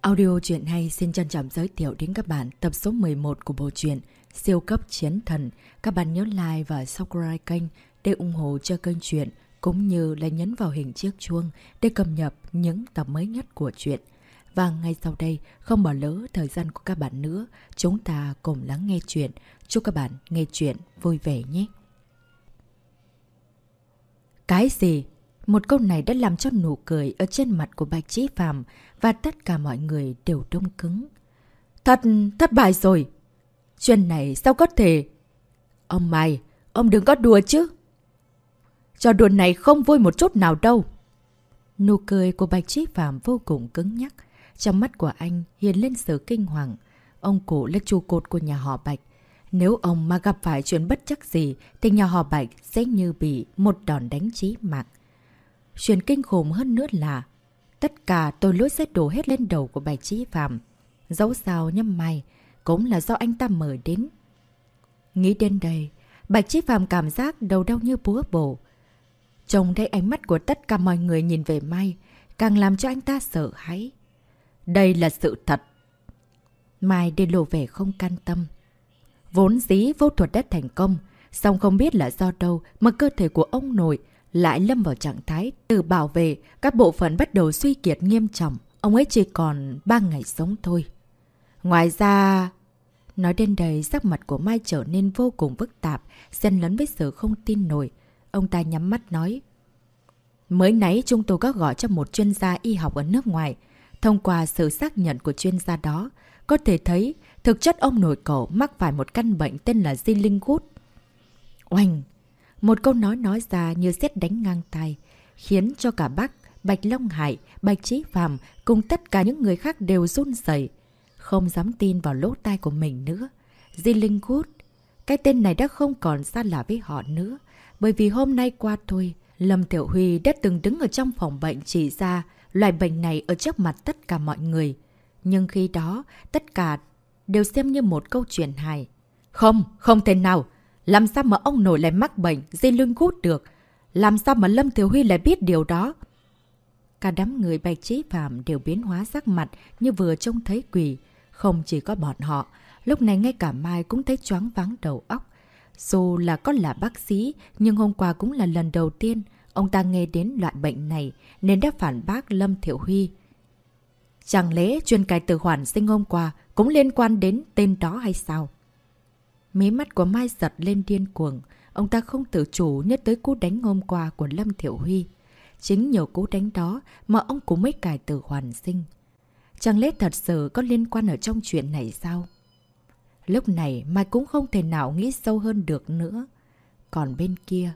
Audio truyện hay xin trân trọng giới thiệu đến các bạn tập số 11 của bộ truyện Siêu cấp chiến thần. Các bạn nhớ like và subscribe kênh để ủng hộ cho kênh truyện cũng như là nhấn vào hình chiếc chuông để cập nhật những tập mới nhất của truyện. Và ngay sau đây, không bỏ lỡ thời gian của các bạn nữa, chúng ta cùng lắng nghe chuyện. Chúc các bạn nghe chuyện vui vẻ nhé. Cái gì? Một câu này đã làm cho nụ cười ở trên mặt của Bạch Chí Phạm và tất cả mọi người đều đông cứng. Thật, thất bại rồi. Chuyện này sao có thể? Ông Mai, ông đừng có đùa chứ. Trò đùa này không vui một chút nào đâu. Nụ cười của Bạch Chí Phạm vô cùng cứng nhắc. Trong mắt của anh hiện lên sự kinh hoàng. Ông cụ là trụ cột của nhà họ Bạch. Nếu ông mà gặp phải chuyện bất chắc gì thì nhà họ Bạch sẽ như bị một đòn đánh chí mạng. Chuyện kinh khủng hơn nữa là tất cả tôi lỗi sẽ đổ hết lên đầu của bài trí Phạm. Dẫu sao nhâm mày cũng là do anh ta mời đến. Nghĩ đến đây, Bạch Chí Phạm cảm giác đầu đau như búa bổ. Trông thấy ánh mắt của tất cả mọi người nhìn về Mai, càng làm cho anh ta sợ hãi. Đây là sự thật. Mai đi lộ vẻ không can tâm. Vốn dĩ vô thuật đã thành công, song không biết là do đâu mà cơ thể của ông nội lại lâm vào trạng thái tự bảo vệ, các bộ phận bắt đầu suy kiệt nghiêm trọng. Ông ấy chỉ còn 3 ngày sống thôi. Ngoài ra... Nói đến đây, sắc mặt của Mai trở nên vô cùng phức tạp, xen lẫn với sự không tin nổi. Ông ta nhắm mắt nói. Mới nãy chúng tôi có gọi cho một chuyên gia y học ở nước ngoài. Thông qua sự xác nhận của chuyên gia đó, có thể thấy thực chất ông nội cậu mắc phải một căn bệnh tên là di linh gút. Oanh! Một câu nói nói ra như xét đánh ngang tay, khiến cho cả bác, Bạch Long Hải, Bạch Trí Phạm cùng tất cả những người khác đều run dậy, không dám tin vào lỗ tai của mình nữa. Di Linh cút, cái tên này đã không còn xa lạ với họ nữa, bởi vì hôm nay qua thôi, Lâm Tiểu Huy đã từng đứng ở trong phòng bệnh chỉ ra loại bệnh này ở trước mặt tất cả mọi người. Nhưng khi đó, tất cả đều xem như một câu chuyện hài. Không, không thể nào! Làm sao mà ông nội lại mắc bệnh, dây lưng gút được? Làm sao mà Lâm Thiếu Huy lại biết điều đó? Cả đám người bạch trí phạm đều biến hóa sắc mặt như vừa trông thấy quỷ. Không chỉ có bọn họ, lúc này ngay cả Mai cũng thấy choáng váng đầu óc. Dù là con là bác sĩ, nhưng hôm qua cũng là lần đầu tiên ông ta nghe đến loại bệnh này nên đã phản bác Lâm Thiểu Huy. Chẳng lẽ chuyên cài từ hoàn sinh hôm qua cũng liên quan đến tên đó hay sao? Mí mắt của Mai giật lên điên cuồng. Ông ta không tự chủ nhớ tới cú đánh hôm qua của Lâm Thiểu Huy. Chính nhờ cú đánh đó mà ông cũng mới cải từ hoàn sinh. Chẳng lẽ thật sự có liên quan ở trong chuyện này sao? Lúc này Mai cũng không thể nào nghĩ sâu hơn được nữa. Còn bên kia,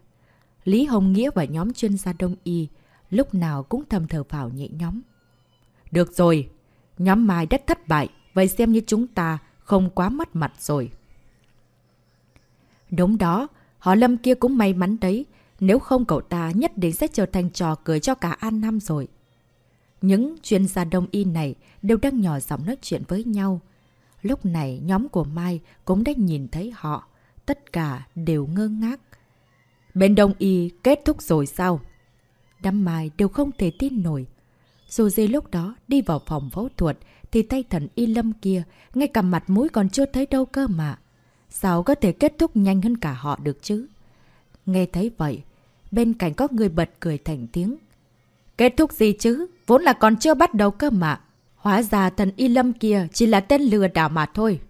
Lý Hồng Nghĩa và nhóm chuyên gia Đông Y lúc nào cũng thầm thờ vào nhẹ nhóm. Được rồi, nhóm Mai đã thất bại, vậy xem như chúng ta không quá mất mặt rồi. Đúng đó, họ Lâm kia cũng may mắn đấy. Nếu không cậu ta nhất định sẽ trở thành trò cười cho cả An Nam rồi. Những chuyên gia đông y này đều đang nhỏ giọng nói chuyện với nhau. Lúc này nhóm của Mai cũng đã nhìn thấy họ. Tất cả đều ngơ ngác. Bên đông y kết thúc rồi sao? Đám Mai đều không thể tin nổi. Dù gì lúc đó đi vào phòng phẫu thuật thì tay thần y lâm kia ngay cả mặt mũi còn chưa thấy đâu cơ mà. Sao có thể kết thúc nhanh hơn cả họ được chứ? Nghe thấy vậy, bên cạnh có người bật cười thành tiếng. Kết thúc gì chứ? Vốn là còn chưa bắt đầu cơ mà. Hóa ra thần Y Lâm kia chỉ là tên lừa đảo mà thôi.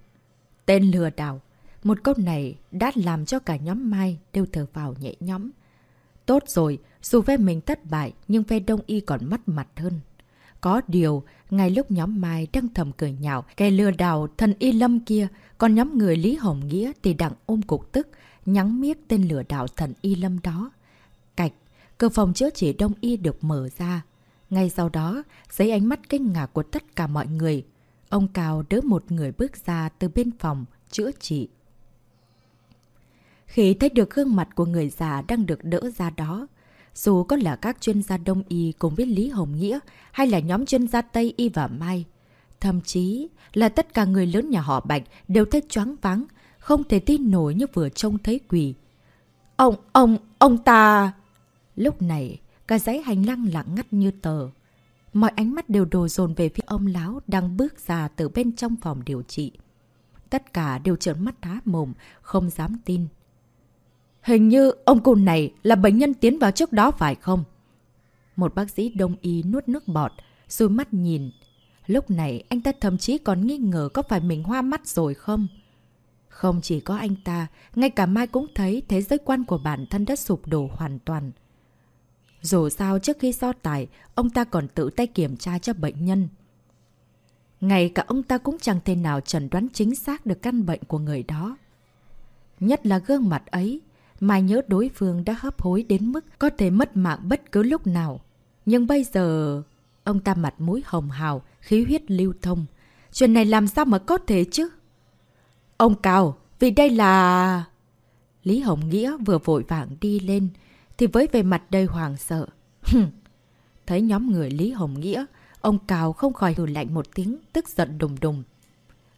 Tên lừa đảo. Một câu này đã làm cho cả nhóm Mai đều thở vào nhẹ nhóm. Tốt rồi, dù phe mình thất bại nhưng phe Đông Y còn mất mặt hơn. Có điều, ngay lúc nhóm Mai đang thầm cười nhạo, kẻ lừa đảo thần Y Lâm kia, còn nhóm người Lý Hồng Nghĩa thì đặng ôm cục tức, nhắn miết tên lừa đảo thần Y Lâm đó. Cạch, cửa phòng chữa trị Đông Y được mở ra. Ngay sau đó, giấy ánh mắt kinh ngạc của tất cả mọi người. Ông Cao đỡ một người bước ra từ bên phòng, chữa trị. Khi thấy được gương mặt của người già đang được đỡ ra đó, dù có là các chuyên gia Đông Y cùng với Lý Hồng Nghĩa hay là nhóm chuyên gia Tây Y và Mai. Thậm chí là tất cả người lớn nhà họ Bạch đều thấy choáng váng, không thể tin nổi như vừa trông thấy quỷ. Ông, ông, ông ta... Lúc này, cả dãy hành lang lặng ngắt như tờ. Mọi ánh mắt đều đổ dồn về phía ông lão đang bước ra từ bên trong phòng điều trị. Tất cả đều trợn mắt há mồm, không dám tin. Hình như ông cụ này là bệnh nhân tiến vào trước đó phải không? Một bác sĩ đông y nuốt nước bọt, rồi mắt nhìn. Lúc này anh ta thậm chí còn nghi ngờ có phải mình hoa mắt rồi không? Không chỉ có anh ta, ngay cả Mai cũng thấy thế giới quan của bản thân đã sụp đổ hoàn toàn. Dù sao trước khi so tài, ông ta còn tự tay kiểm tra cho bệnh nhân. Ngay cả ông ta cũng chẳng thể nào chẩn đoán chính xác được căn bệnh của người đó. Nhất là gương mặt ấy, Mai nhớ đối phương đã hấp hối đến mức có thể mất mạng bất cứ lúc nào. Nhưng bây giờ, ông ta mặt mũi hồng hào, khí huyết lưu thông. Chuyện này làm sao mà có thể chứ? Ông Cao, vì đây là... Lý Hồng Nghĩa vừa vội vàng đi lên, thì với về mặt đầy hoàng sợ. Thấy nhóm người Lý Hồng Nghĩa, ông Cao không khỏi hừ lạnh một tiếng, tức giận đùng đùng.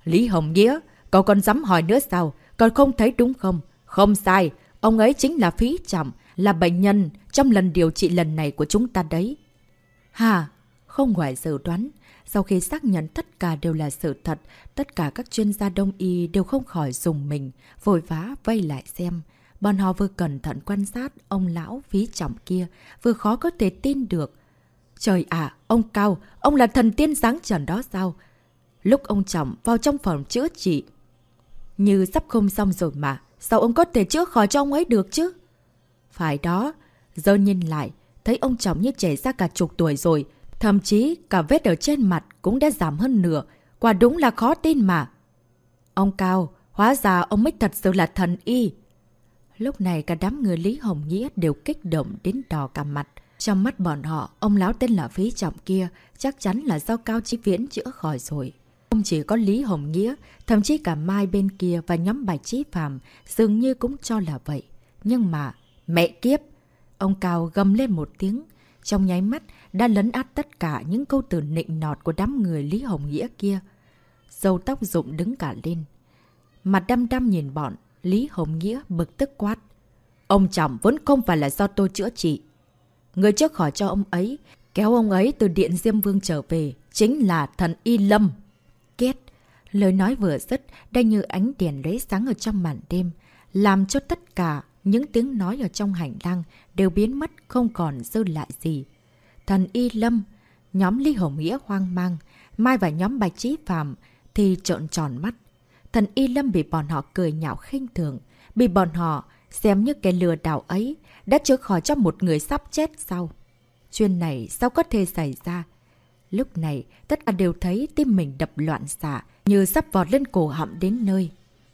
Lý Hồng Nghĩa, cậu còn dám hỏi nữa sao? Còn không thấy đúng không? Không sai, ông ấy chính là Phí Trọng, là bệnh nhân trong lần điều trị lần này của chúng ta đấy. Hà, không ngoài dự đoán, sau khi xác nhận tất cả đều là sự thật, tất cả các chuyên gia đông y đều không khỏi dùng mình, vội vã vây lại xem. Bọn họ vừa cẩn thận quan sát ông lão phí trọng kia, vừa khó có thể tin được. Trời ạ, ông Cao, ông là thần tiên sáng trần đó sao? Lúc ông Trọng vào trong phòng chữa trị, như sắp không xong rồi mà, sao ông có thể chữa khỏi cho ông ấy được chứ? Phải đó, giờ nhìn lại, thấy ông chồng như trẻ ra cả chục tuổi rồi, thậm chí cả vết ở trên mặt cũng đã giảm hơn nửa, quả đúng là khó tin mà. Ông Cao, hóa ra ông mới thật sự là thần y. Lúc này cả đám người Lý Hồng Nghĩa đều kích động đến đỏ cả mặt. Trong mắt bọn họ, ông lão tên là Phí Trọng kia chắc chắn là do Cao Chí Viễn chữa khỏi rồi. Không chỉ có Lý Hồng Nghĩa, thậm chí cả Mai bên kia và nhóm bài trí Phạm dường như cũng cho là vậy. Nhưng mà, mẹ kiếp! Ông Cao gầm lên một tiếng. Trong nháy mắt, đã lấn át tất cả những câu từ nịnh nọt của đám người Lý Hồng Nghĩa kia. Dầu tóc rụng đứng cả lên. Mặt đăm đăm nhìn bọn, Lý Hồng Nghĩa bực tức quát. Ông chồng vẫn không phải là do tôi chữa trị. Người trước khỏi cho ông ấy, kéo ông ấy từ Điện Diêm Vương trở về, chính là thần Y Lâm. Lời nói vừa dứt, đã như ánh đèn lấy sáng ở trong màn đêm, làm cho tất cả những tiếng nói ở trong hành lang đều biến mất không còn dư lại gì. Thần Y Lâm, nhóm ly Hồng Nghĩa hoang mang, Mai và nhóm Bạch Trí Phạm thì trợn tròn mắt. Thần Y Lâm bị bọn họ cười nhạo khinh thường, bị bọn họ xem như cái lừa đảo ấy đã chữa khỏi cho một người sắp chết sau. Chuyện này sao có thể xảy ra? Lúc này, tất cả đều thấy tim mình đập loạn xạ, như sắp vọt lên cổ họng đến nơi.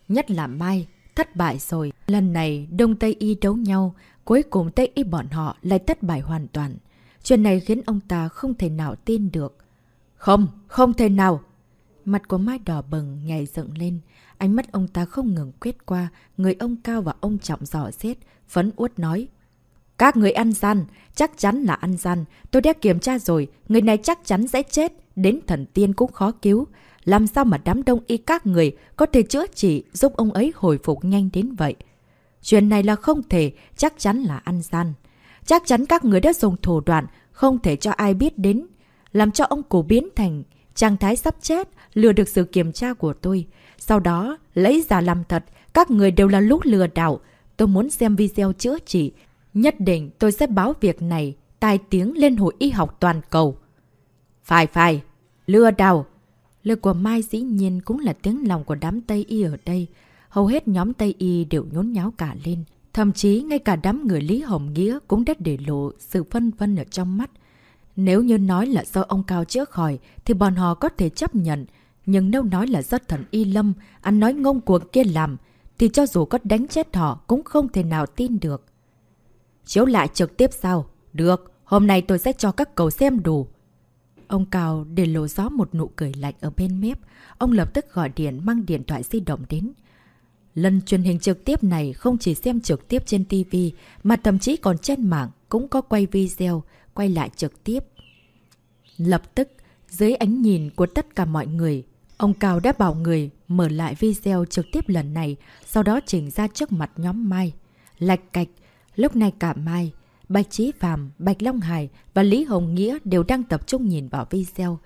Nhất là Mai, thất bại rồi. Lần này, Đông Tây Y đấu nhau, cuối cùng Tây Y bọn họ lại thất bại hoàn toàn. Chuyện này khiến ông ta không thể nào tin được. Không, không thể nào! Mặt của Mai đỏ bừng, nhảy dựng lên. Ánh mắt ông ta không ngừng quét qua, người ông cao và ông trọng dò xét, phấn uất nói. Các người ăn gian, chắc chắn là ăn gian. Tôi đã kiểm tra rồi, người này chắc chắn sẽ chết, đến thần tiên cũng khó cứu. Làm sao mà đám đông y các người có thể chữa trị giúp ông ấy hồi phục nhanh đến vậy? Chuyện này là không thể, chắc chắn là ăn gian. Chắc chắn các người đã dùng thủ đoạn, không thể cho ai biết đến. Làm cho ông cổ biến thành trạng thái sắp chết, lừa được sự kiểm tra của tôi. Sau đó, lấy giả làm thật, các người đều là lúc lừa đảo. Tôi muốn xem video chữa trị. Nhất định tôi sẽ báo việc này, tai tiếng lên hội y học toàn cầu. Phải phải, lừa đảo. Lời của Mai dĩ nhiên cũng là tiếng lòng của đám Tây Y ở đây. Hầu hết nhóm Tây Y đều nhốn nháo cả lên. Thậm chí ngay cả đám người Lý Hồng Nghĩa cũng đã để lộ sự phân vân ở trong mắt. Nếu như nói là do ông Cao chữa khỏi thì bọn họ có thể chấp nhận. Nhưng nếu nói là do thần Y Lâm, ăn nói ngông cuồng kia làm, thì cho dù có đánh chết họ cũng không thể nào tin được. Chiếu lại trực tiếp sao? Được, hôm nay tôi sẽ cho các cậu xem đủ. Ông Cao để lộ gió một nụ cười lạnh ở bên mép. Ông lập tức gọi điện mang điện thoại di động đến. Lần truyền hình trực tiếp này không chỉ xem trực tiếp trên TV mà thậm chí còn trên mạng cũng có quay video, quay lại trực tiếp. Lập tức, dưới ánh nhìn của tất cả mọi người, ông Cao đã bảo người mở lại video trực tiếp lần này, sau đó chỉnh ra trước mặt nhóm Mai. Lạch cạch, lúc này cả Mai, Bạch Chí Phạm, Bạch Long Hải và Lý Hồng Nghĩa đều đang tập trung nhìn vào video.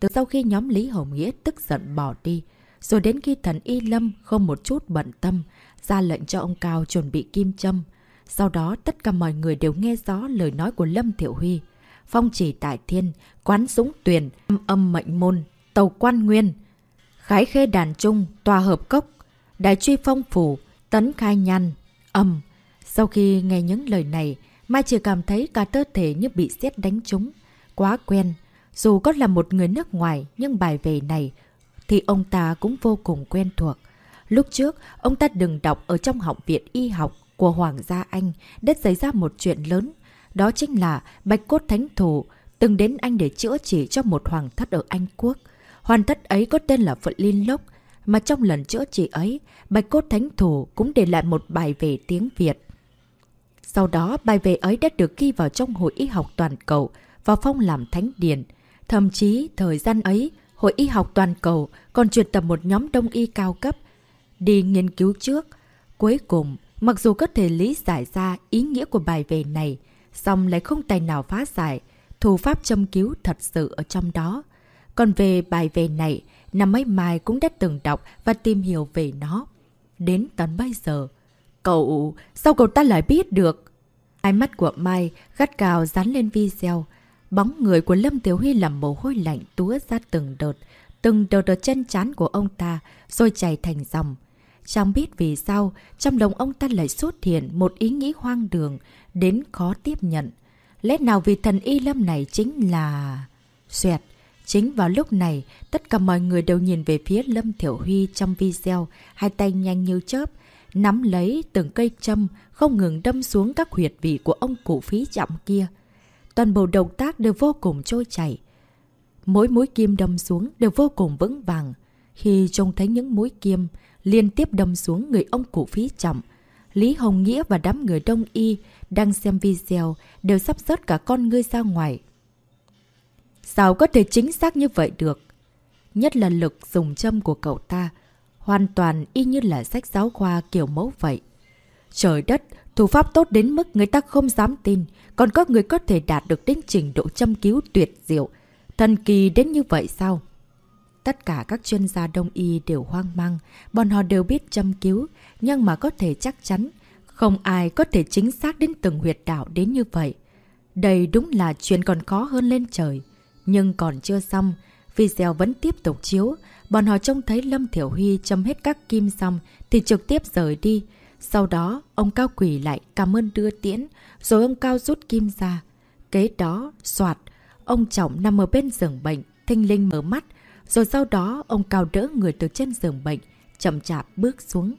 Từ sau khi nhóm Lý Hồng Nghĩa tức giận bỏ đi, rồi đến khi thần Y Lâm không một chút bận tâm, ra lệnh cho ông Cao chuẩn bị kim châm. Sau đó tất cả mọi người đều nghe rõ lời nói của Lâm Thiệu Huy. Phong chỉ tại thiên, quán súng tuyền, âm âm mệnh môn, tàu quan nguyên, khái khê đàn trung, tòa hợp cốc, đại truy phong phủ, tấn khai nhăn, âm. Sau khi nghe những lời này, Mai chỉ cảm thấy cả cơ thể như bị xét đánh trúng. Quá quen. Dù có là một người nước ngoài, nhưng bài về này thì ông ta cũng vô cùng quen thuộc. Lúc trước, ông ta đừng đọc ở trong học viện y học của Hoàng gia Anh đã xảy ra một chuyện lớn. Đó chính là Bạch Cốt Thánh Thủ từng đến Anh để chữa trị cho một hoàng thất ở Anh Quốc. Hoàng thất ấy có tên là Phận Linh Lốc, mà trong lần chữa trị ấy, Bạch Cốt Thánh Thủ cũng để lại một bài về tiếng Việt. Sau đó, bài về ấy đã được ghi vào trong Hội Y học Toàn cầu và phong làm Thánh Điển. Thậm chí, thời gian ấy, Hội Y học Toàn cầu còn truyền tập một nhóm đông y cao cấp đi nghiên cứu trước. Cuối cùng, mặc dù có thể lý giải ra ý nghĩa của bài về này, song lại không tài nào phá giải, thủ pháp châm cứu thật sự ở trong đó. Còn về bài về này, năm ấy Mai cũng đã từng đọc và tìm hiểu về nó. Đến tận bây giờ, cậu, sao cậu ta lại biết được? Hai mắt của Mai gắt gào dán lên video. Bóng người của Lâm Tiểu Huy làm mồ hôi lạnh túa ra từng đợt, từng đợt ở chân chán của ông ta, rồi chảy thành dòng. Chẳng biết vì sao, trong lòng ông ta lại xuất hiện một ý nghĩ hoang đường, đến khó tiếp nhận. Lẽ nào vì thần y lâm này chính là... Xoẹt! Chính vào lúc này, tất cả mọi người đều nhìn về phía Lâm Thiểu Huy trong video, hai tay nhanh như chớp, nắm lấy từng cây châm, không ngừng đâm xuống các huyệt vị của ông cụ phí chậm kia. Toàn bộ động tác đều vô cùng trôi chảy. Mỗi mũi kim đâm xuống đều vô cùng vững vàng. Khi trông thấy những mũi kim liên tiếp đâm xuống người ông cụ phí chậm, Lý Hồng Nghĩa và đám người đông y đang xem video đều sắp rớt cả con ngươi ra ngoài. Sao có thể chính xác như vậy được? Nhất là lực dùng châm của cậu ta, hoàn toàn y như là sách giáo khoa kiểu mẫu vậy. Trời đất, thủ pháp tốt đến mức người ta không dám tin, còn có người có thể đạt được đến trình độ châm cứu tuyệt diệu. Thần kỳ đến như vậy sao? Tất cả các chuyên gia đông y đều hoang mang, bọn họ đều biết châm cứu, nhưng mà có thể chắc chắn, không ai có thể chính xác đến từng huyệt đạo đến như vậy. Đây đúng là chuyện còn khó hơn lên trời. Nhưng còn chưa xong, video vẫn tiếp tục chiếu. Bọn họ trông thấy Lâm Thiểu Huy châm hết các kim xong thì trực tiếp rời đi. Sau đó, ông Cao quỷ lại cảm ơn đưa tiễn, rồi ông Cao rút kim ra. Kế đó, soạt, ông Trọng nằm ở bên giường bệnh, thanh linh mở mắt, rồi sau đó ông Cao đỡ người từ trên giường bệnh, chậm chạp bước xuống.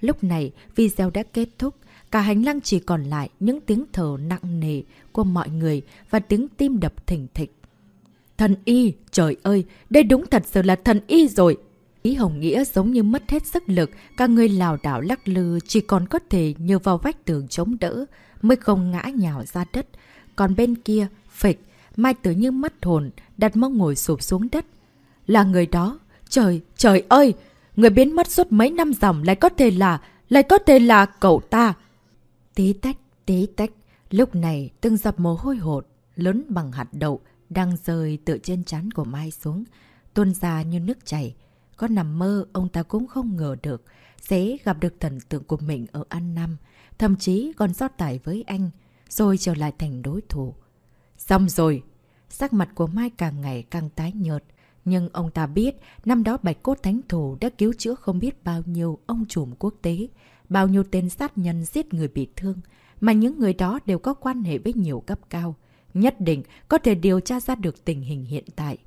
Lúc này, video đã kết thúc, cả hành lang chỉ còn lại những tiếng thở nặng nề của mọi người và tiếng tim đập thỉnh thịch. Thần y, trời ơi, đây đúng thật sự là thần y rồi. Ý Hồng Nghĩa giống như mất hết sức lực, cả người lào đảo lắc lư chỉ còn có thể nhờ vào vách tường chống đỡ, mới không ngã nhào ra đất. Còn bên kia, phịch, Mai Tử như mất hồn, đặt mông ngồi sụp xuống đất. Là người đó, trời, trời ơi, người biến mất suốt mấy năm dòng lại có thể là, lại có thể là cậu ta. Tí tách, tí tách, lúc này từng dập mồ hôi hột, lớn bằng hạt đậu, đang rơi tựa trên chán của Mai xuống, tuôn ra như nước chảy. Có nằm mơ, ông ta cũng không ngờ được sẽ gặp được thần tượng của mình ở An Nam, thậm chí còn so tải với anh, rồi trở lại thành đối thủ. Xong rồi! Sắc mặt của Mai càng ngày càng tái nhợt, nhưng ông ta biết năm đó Bạch Cốt Thánh Thủ đã cứu chữa không biết bao nhiêu ông trùm quốc tế, bao nhiêu tên sát nhân giết người bị thương, mà những người đó đều có quan hệ với nhiều cấp cao nhất định có thể điều tra ra được tình hình hiện tại.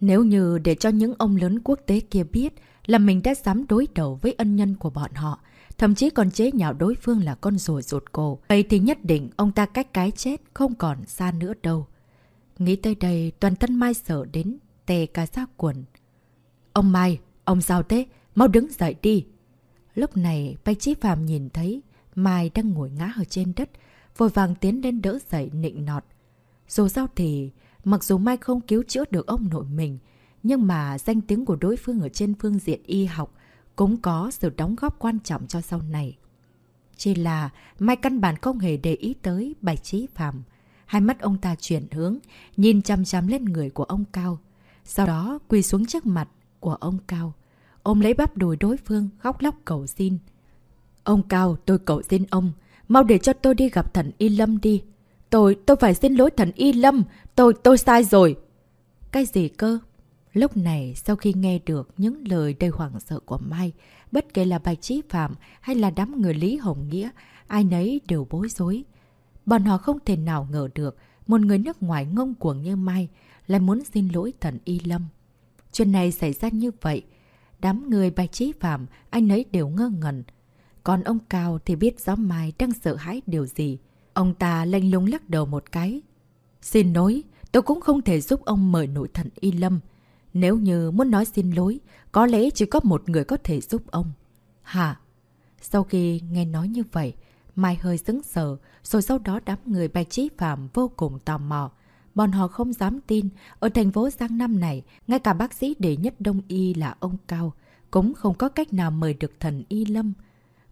Nếu như để cho những ông lớn quốc tế kia biết là mình đã dám đối đầu với ân nhân của bọn họ, thậm chí còn chế nhạo đối phương là con rùa rụt cổ, vậy thì nhất định ông ta cách cái chết không còn xa nữa đâu. Nghĩ tới đây, toàn thân Mai sợ đến, tè cả ra quần. Ông Mai, ông sao thế? Mau đứng dậy đi. Lúc này, Bạch Chí Phạm nhìn thấy Mai đang ngồi ngã ở trên đất, vội vàng tiến lên đỡ dậy nịnh nọt. Dù sao thì, mặc dù Mai không cứu chữa được ông nội mình, nhưng mà danh tiếng của đối phương ở trên phương diện y học cũng có sự đóng góp quan trọng cho sau này. Chỉ là Mai căn bản không hề để ý tới bài Trí Phạm. Hai mắt ông ta chuyển hướng, nhìn chăm chăm lên người của ông Cao. Sau đó quỳ xuống trước mặt của ông Cao. Ôm lấy bắp đùi đối phương, khóc lóc cầu xin. Ông Cao, tôi cầu xin ông. Mau để cho tôi đi gặp thần Y Lâm đi. Tôi, tôi phải xin lỗi thần Y Lâm. Tôi, tôi sai rồi. Cái gì cơ? Lúc này, sau khi nghe được những lời đầy hoảng sợ của Mai, bất kể là Bạch Trí Phạm hay là đám người Lý Hồng Nghĩa, ai nấy đều bối rối. Bọn họ không thể nào ngờ được một người nước ngoài ngông cuồng như Mai lại muốn xin lỗi thần Y Lâm. Chuyện này xảy ra như vậy, đám người Bạch Trí Phạm, anh ấy đều ngơ ngẩn. Còn ông Cao thì biết rõ Mai đang sợ hãi điều gì. Ông ta lanh lúng lắc đầu một cái. Xin lỗi, tôi cũng không thể giúp ông mời nội thần Y Lâm. Nếu như muốn nói xin lỗi, có lẽ chỉ có một người có thể giúp ông. Hả? Sau khi nghe nói như vậy, Mai hơi sững sờ, rồi sau đó đám người Bạch Trí Phạm vô cùng tò mò. Bọn họ không dám tin, ở thành phố Giang Nam này, ngay cả bác sĩ đệ nhất Đông Y là ông Cao, cũng không có cách nào mời được thần Y Lâm.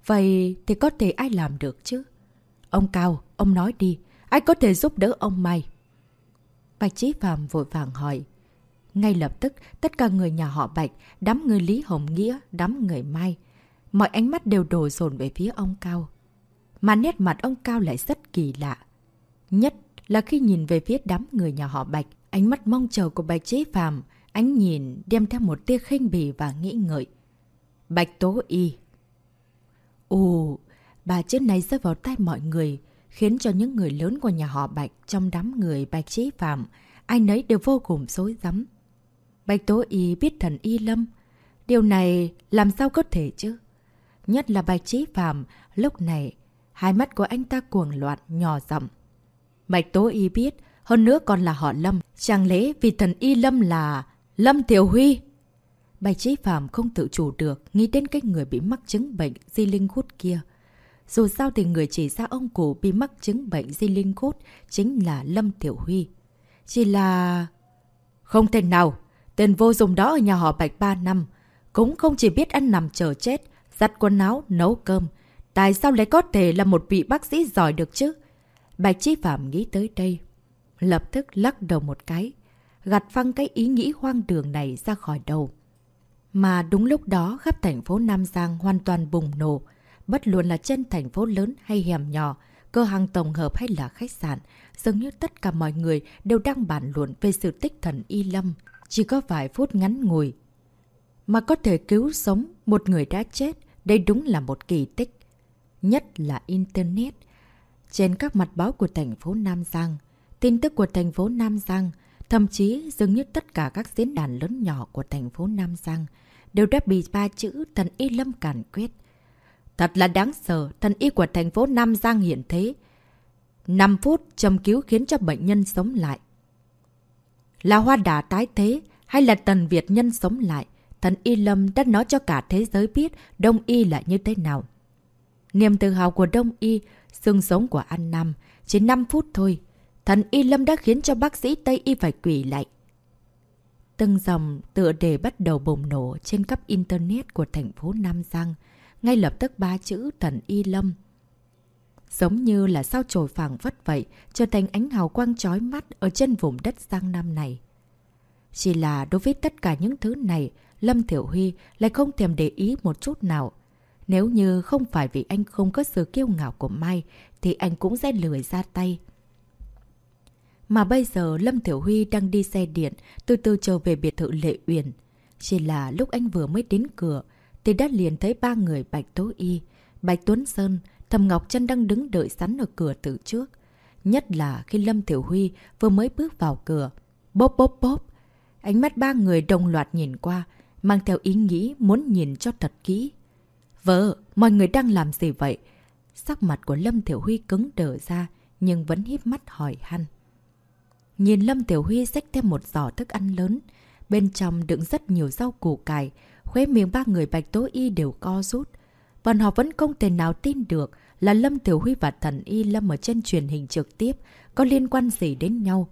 Vậy thì có thể ai làm được chứ? Ông Cao, ông nói đi, ai có thể giúp đỡ ông Mai? Bạch Trí Phạm vội vàng hỏi. Ngay lập tức, tất cả người nhà họ Bạch, đám người Lý Hồng Nghĩa, đám người Mai, mọi ánh mắt đều đổ dồn về phía ông Cao. Mà nét mặt ông Cao lại rất kỳ lạ. Nhất là khi nhìn về phía đám người nhà họ Bạch, ánh mắt mong chờ của Bạch Chí Phàm, ánh nhìn đem theo một tia khinh bỉ và nghĩ ngợi. Bạch Tố Y Ồ, bà chữ này rơi vào tay mọi người, khiến cho những người lớn của nhà họ Bạch trong đám người Bạch trí Phạm, ai nấy đều vô cùng dối rắm Bạch Tố Y biết thần Y Lâm. Điều này làm sao có thể chứ? Nhất là Bạch Trí Phạm, lúc này, hai mắt của anh ta cuồng loạn, nhỏ rộng. Bạch Tố Y biết, hơn nữa còn là họ Lâm. Chẳng lẽ vì thần Y Lâm là Lâm Tiểu Huy? Bạch Trí Phạm không tự chủ được, nghĩ đến cái người bị mắc chứng bệnh di linh hút kia. Dù sao thì người chỉ ra ông cụ bị mắc chứng bệnh di linh cốt chính là Lâm Tiểu Huy. Chỉ là... Không thể nào! Tên vô dụng đó ở nhà họ Bạch 3 năm. Cũng không chỉ biết ăn nằm chờ chết, giặt quần áo, nấu cơm. Tại sao lại có thể là một vị bác sĩ giỏi được chứ? Bạch Chi Phạm nghĩ tới đây. Lập tức lắc đầu một cái. Gặt phăng cái ý nghĩ hoang đường này ra khỏi đầu. Mà đúng lúc đó khắp thành phố Nam Giang hoàn toàn bùng nổ. Bất luận là trên thành phố lớn hay hẻm nhỏ, cơ hàng tổng hợp hay là khách sạn, dường như tất cả mọi người đều đang bàn luận về sự tích thần Y Lâm. Chỉ có vài phút ngắn ngủi. Mà có thể cứu sống một người đã chết, đây đúng là một kỳ tích. Nhất là Internet. Trên các mặt báo của thành phố Nam Giang, tin tức của thành phố Nam Giang, thậm chí dường như tất cả các diễn đàn lớn nhỏ của thành phố Nam Giang đều đã bị ba chữ thần y lâm cản quyết. Thật là đáng sợ, thần y của thành phố Nam Giang hiện thế. 5 phút châm cứu khiến cho bệnh nhân sống lại. Là hoa đà tái thế hay là tần Việt nhân sống lại, thần Y Lâm đã nói cho cả thế giới biết Đông Y là như thế nào. Niềm tự hào của Đông Y, xương sống của An Nam, chỉ 5 phút thôi. Thần Y Lâm đã khiến cho bác sĩ Tây Y phải quỷ lại. Từng dòng tựa đề bắt đầu bùng nổ trên cấp Internet của thành phố Nam Giang. Ngay lập tức ba chữ thần Y Lâm. Giống như là sao trồi phẳng vất vậy, trở thành ánh hào quang chói mắt ở trên vùng đất Giang Nam này. Chỉ là đối với tất cả những thứ này, Lâm Thiểu Huy lại không thèm để ý một chút nào. Nếu như không phải vì anh không có sự kiêu ngạo của Mai, thì anh cũng sẽ lười ra tay. Mà bây giờ Lâm Thiểu Huy đang đi xe điện, từ từ trở về biệt thự Lệ Uyển. Chỉ là lúc anh vừa mới đến cửa, thì đã liền thấy ba người Bạch Tố Y, Bạch Tuấn Sơn, Thầm Ngọc Trân đang đứng đợi sẵn ở cửa từ trước. Nhất là khi Lâm Tiểu Huy vừa mới bước vào cửa. Bốp bốp bốp. Ánh mắt ba người đồng loạt nhìn qua, mang theo ý nghĩ muốn nhìn cho thật kỹ. Vợ, mọi người đang làm gì vậy? Sắc mặt của Lâm Tiểu Huy cứng đờ ra, nhưng vẫn híp mắt hỏi han. Nhìn Lâm Tiểu Huy xách thêm một giỏ thức ăn lớn. Bên trong đựng rất nhiều rau củ cải, khuế miệng ba người bạch tố y đều co rút. Bọn họ vẫn không thể nào tin được là Lâm Tiểu Huy và thần y Lâm ở trên truyền hình trực tiếp có liên quan gì đến nhau.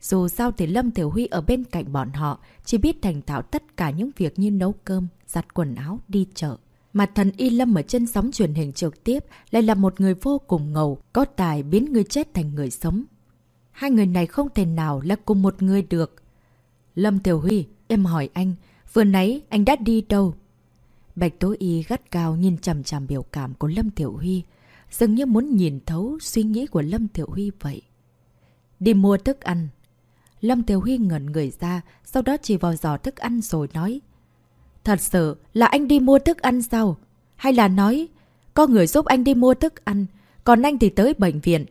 Dù sao thì Lâm Tiểu Huy ở bên cạnh bọn họ chỉ biết thành thạo tất cả những việc như nấu cơm, giặt quần áo, đi chợ. mà thần Y Lâm ở trên sóng truyền hình trực tiếp lại là một người vô cùng ngầu, có tài biến người chết thành người sống. Hai người này không thể nào là cùng một người được. Lâm Tiểu Huy, em hỏi anh, vừa nãy anh đã đi đâu? Bạch Tố Y gắt cao nhìn chằm chằm biểu cảm của Lâm Tiểu Huy, dường như muốn nhìn thấu suy nghĩ của Lâm Tiểu Huy vậy. Đi mua thức ăn. Lâm Tiểu Huy ngẩn người ra, sau đó chỉ vào giỏ thức ăn rồi nói. Thật sự là anh đi mua thức ăn sao? Hay là nói, có người giúp anh đi mua thức ăn, còn anh thì tới bệnh viện.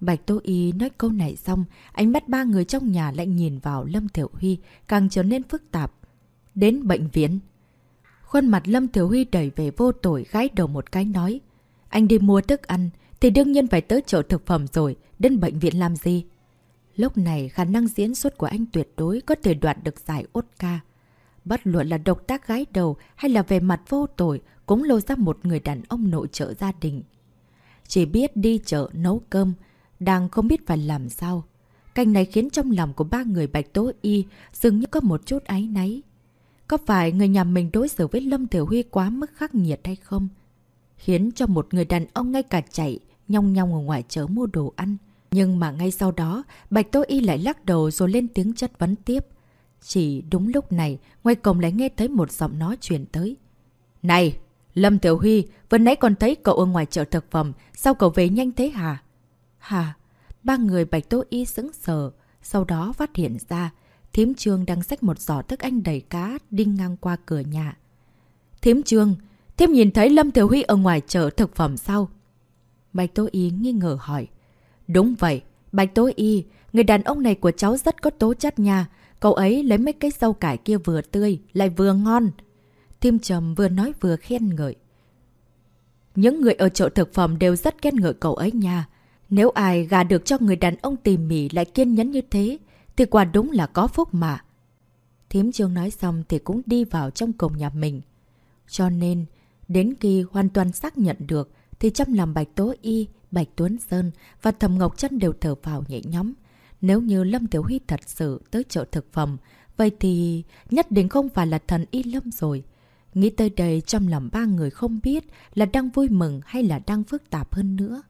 Bạch Tô Y nói câu này xong, ánh mắt ba người trong nhà lại nhìn vào Lâm Tiểu Huy, càng trở nên phức tạp. Đến bệnh viện. Khuôn mặt Lâm Thiếu Huy đẩy về vô tội gái đầu một cái nói. Anh đi mua thức ăn, thì đương nhiên phải tới chợ thực phẩm rồi, đến bệnh viện làm gì? Lúc này khả năng diễn xuất của anh tuyệt đối có thể đoạt được giải Oscar. Bất luận là độc tác gái đầu hay là về mặt vô tội cũng lôi ra một người đàn ông nội trợ gia đình. Chỉ biết đi chợ nấu cơm, đang không biết phải làm sao. Cảnh này khiến trong lòng của ba người Bạch Tố Y dường như có một chút áy náy. Có phải người nhà mình đối xử với Lâm Tiểu Huy quá mức khắc nghiệt hay không? Khiến cho một người đàn ông ngay cả chạy, nhong nhong ở ngoài chợ mua đồ ăn. Nhưng mà ngay sau đó, Bạch Tô Y lại lắc đầu rồi lên tiếng chất vấn tiếp. Chỉ đúng lúc này, ngoài cổng lại nghe thấy một giọng nói truyền tới. Này, Lâm Tiểu Huy, vừa nãy còn thấy cậu ở ngoài chợ thực phẩm, sao cậu về nhanh thế hả? Hả? Ba người Bạch Tô Y sững sờ, sau đó phát hiện ra, Thiếm Trương đang xách một giỏ thức anh đầy cá đi ngang qua cửa nhà. Thiếm Trương, Thiếm nhìn thấy Lâm Tiểu Huy ở ngoài chợ thực phẩm sao? Bạch Tố Y nghi ngờ hỏi. Đúng vậy, Bạch Tố Y, người đàn ông này của cháu rất có tố chất nha. Cậu ấy lấy mấy cái rau cải kia vừa tươi, lại vừa ngon. Thiêm Trầm vừa nói vừa khen ngợi. Những người ở chợ thực phẩm đều rất khen ngợi cậu ấy nha. Nếu ai gà được cho người đàn ông tỉ mỉ lại kiên nhẫn như thế, thì quả đúng là có phúc mà. Thiếm Trương nói xong thì cũng đi vào trong cổng nhà mình. Cho nên, đến khi hoàn toàn xác nhận được, thì trong lòng Bạch Tố Y, Bạch Tuấn Sơn và Thầm Ngọc Trân đều thở vào nhẹ nhóm. Nếu như Lâm Tiểu Huy thật sự tới chợ thực phẩm, vậy thì nhất định không phải là thần Y Lâm rồi. Nghĩ tới đây trong lòng ba người không biết là đang vui mừng hay là đang phức tạp hơn nữa.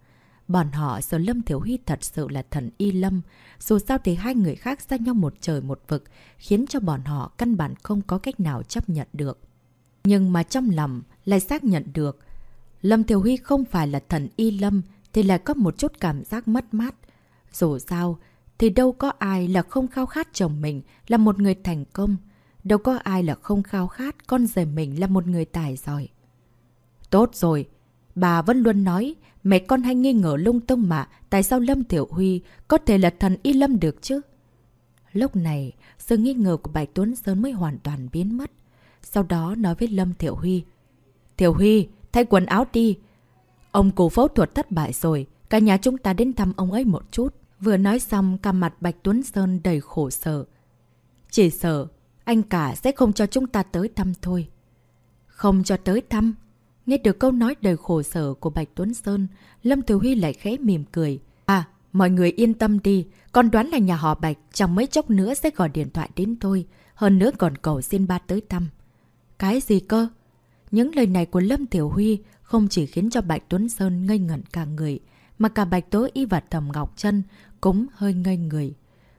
Bọn họ sợ Lâm Thiếu Huy thật sự là thần Y Lâm. Dù sao thì hai người khác xa nhau một trời một vực, khiến cho bọn họ căn bản không có cách nào chấp nhận được. Nhưng mà trong lòng lại xác nhận được, Lâm Thiếu Huy không phải là thần Y Lâm thì lại có một chút cảm giác mất mát. Dù sao, thì đâu có ai là không khao khát chồng mình là một người thành công. Đâu có ai là không khao khát con rể mình là một người tài giỏi. Tốt rồi, bà vẫn luôn nói Mẹ con hay nghi ngờ lung tung mà, tại sao Lâm Thiểu Huy có thể là thần Y Lâm được chứ? Lúc này, sự nghi ngờ của Bạch Tuấn Sơn mới hoàn toàn biến mất. Sau đó nói với Lâm Thiểu Huy. Thiểu Huy, thay quần áo đi. Ông cụ phẫu thuật thất bại rồi, cả nhà chúng ta đến thăm ông ấy một chút. Vừa nói xong, cả mặt Bạch Tuấn Sơn đầy khổ sở. Chỉ sợ, anh cả sẽ không cho chúng ta tới thăm thôi. Không cho tới thăm? Nghe được câu nói đầy khổ sở của Bạch Tuấn Sơn, Lâm Thừa Huy lại khẽ mỉm cười. À, mọi người yên tâm đi, con đoán là nhà họ Bạch trong mấy chốc nữa sẽ gọi điện thoại đến tôi, hơn nữa còn cầu xin ba tới thăm. Cái gì cơ? Những lời này của Lâm Tiểu Huy không chỉ khiến cho Bạch Tuấn Sơn ngây ngẩn cả người, mà cả Bạch Tố Y và Thầm Ngọc Trân cũng hơi ngây người.